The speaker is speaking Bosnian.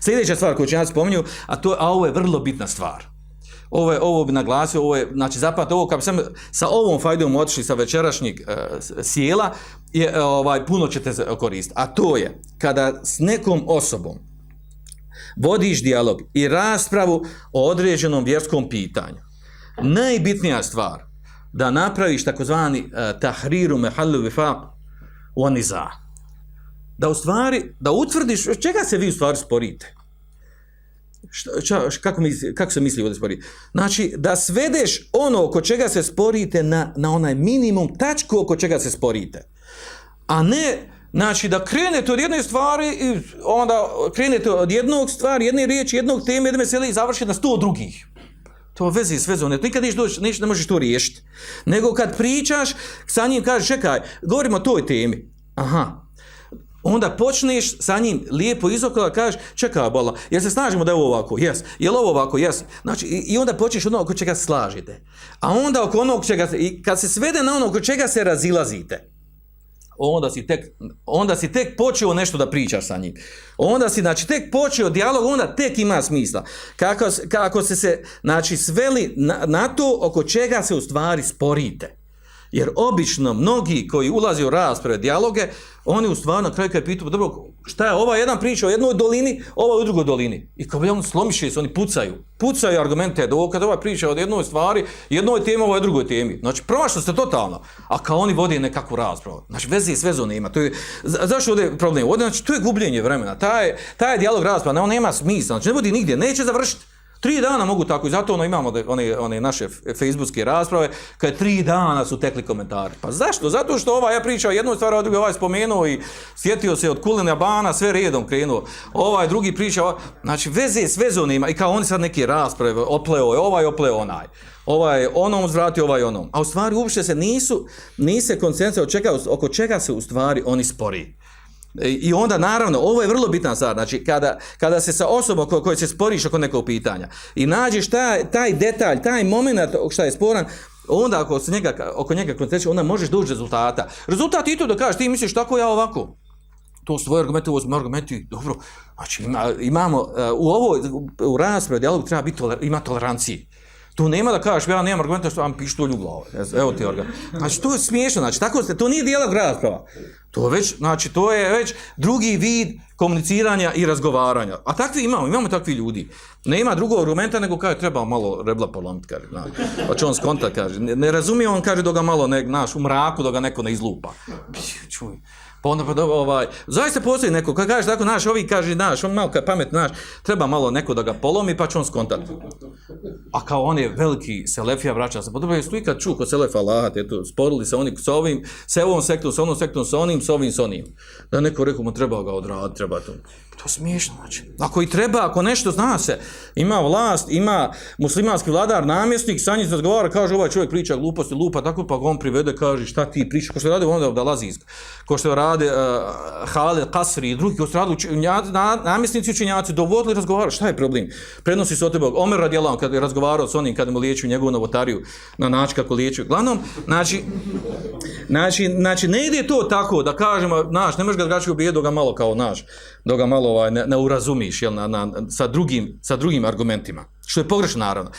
Sljedeća stvar koju ću ja spominju, a, to, a ovo je vrlo bitna stvar. Ovo, je, ovo bi naglasio, ovo je, znači zapad ovo, kad sam sa ovom fajdom otišli sa večerašnjeg e, sjela, je, e, ovaj, puno ćete koristiti. A to je, kada s nekom osobom vodiš dijalog i raspravu o određenom vjerskom pitanju, najbitnija stvar, da napraviš takozvani e, tahriru mehallu vifaq u aniza. Da u stvari, da utvrdiš čega se vi u stvari sporite. Šta, ča, kako, misli, kako se misli ovdje sporiti? Znači, da svedeš ono oko čega se sporite na, na onaj minimum tačku oko čega se sporite. A ne, znači, da krenete od jedne stvari i onda krenete od jednog stvari, jedne riječi, jednog teme, jedne mesele i završite na sto drugih. To vezi s vezom. Nikad niš doći, niš ne možeš to riješiti. Nego kad pričaš, sa njim kažeš, čekaj, govorimo o toj temi. Aha, onda počneš sa njim lijepo izokola kažeš, čekaj, bola, jel se snažimo da je ovo ovako? Jes. Jel ovo ovako? Jes. Znači, i, i onda počneš ono oko čega slažite. A onda oko onog čega, i kad se svede na ono oko čega se razilazite, onda si tek, onda si tek počeo nešto da pričaš sa njim. Onda si, znači, tek počeo dijalog, onda tek ima smisla. Kako, kako se se, znači, sveli na, na to oko čega se u stvari sporite. Jer obično mnogi koji ulaze u rasprave, dijaloge, oni u stvarno na kraju kada pitaju, dobro, šta je ova jedan priča o jednoj dolini, ova u drugoj dolini. I kao bi on slomiše se, oni pucaju. Pucaju argumente, da kada ova priča o jednoj stvari, jednoj temi, ovoj drugoj temi. Znači, promašno ste totalno. A kao oni vodi nekakvu raspravu. Znači, veze i svezu nema. ima. To je, zašto ovdje je problem? Ovdje, znači, to je gubljenje vremena. Taj, taj dijalog rasprava, ne, on nema smisla. Znači, ne vodi nigdje, neće završiti. Tri dana mogu tako i zato ono imamo da, one, one naše facebookske rasprave kad tri dana su tekli komentari. Pa zašto? Zato što ovaj ja pričao jednu stvar, ovaj drugi ovaj spomenuo i sjetio se od Kulina Bana, sve redom krenuo. Ovaj drugi pričao, znači veze s vezom ima i kao oni sad neke rasprave, opleo je ovaj, opleo onaj. Ovaj onom uzvratio, ovaj onom. A u stvari uopšte se nisu, nise koncentracije oko čega se u stvari oni spori. E, I onda, naravno, ovo je vrlo bitna stvar, znači, kada, kada se sa osobom ko, koja se sporiš oko nekog pitanja i nađeš taj, taj detalj, taj moment šta je sporan, onda ako se njega, oko njega koncentriš, onda možeš doći rezultata. Rezultat je to da kažeš, ti misliš tako ja ovako. To su tvoje argumente, ovo su argumenti, dobro. Znači, ima, imamo, uh, u ovoj, u raspravi, dijalogu treba biti, toler, ima tolerancije. Tu nema da kažeš, ja nemam argumenta što vam pištolj u glavu. Ovaj, evo ti organ. Znači, to je smiješno. Znači, tako ste, to nije dijalog rasprava. To već, znači, to je već drugi vid komuniciranja i razgovaranja. A takvi imamo, imamo takvi ljudi. Ne ima drugog argumenta, nego kaže, treba malo rebla polomiti, kaže. Znači, pa će on skonta, kaže. Ne, ne razumije on, kaže, da ga malo, ne, naš, u mraku, da ga neko ne izlupa. Čuj. Pa onda pa dobro, ovaj, zaista postoji neko, kad kaže tako, naš, ovi kaže, naš, on malo kad pamet, naš, treba malo neko da ga polomi, pa će on skontati. A kao on je veliki selefija, vraća se, pa dobro, jesu ikad čuo kod selefa lahat, eto, sporili se oni s ovim, s ovom sektom, s onom sektom, s onim, s ovim, s onim. Da neko rekao, mu treba ga odraditi, treba to. To je smiješno, znači. Ako i treba, ako nešto zna se, ima vlast, ima muslimanski vladar, namjesnik, sa njim razgovara, kaže, ovaj čovjek priča gluposti, lupa, tako, pa on privede, kaže, šta ti priča, ko što radi, onda da lazi iz, ko što rade uh, Halil Kasri i drugi, ko što radi učenjaci, na, namjesnici učenjaci, dovodili razgovara, šta je problem? Prenosi se od tebe, Omer radi kad je razgovarao s onim, kad mu liječio njegovu novotariju, na način kako liječio. Glavnom, znači, znači, znači, ne ide to tako, da kažemo, naš, ne možeš ga drugačije ubijeti, ga malo kao naš, do ga malo malo ovaj, ne, ne urazumiš, jel, na, na, sa, drugim, sa drugim argumentima. Što je pogrešno, naravno.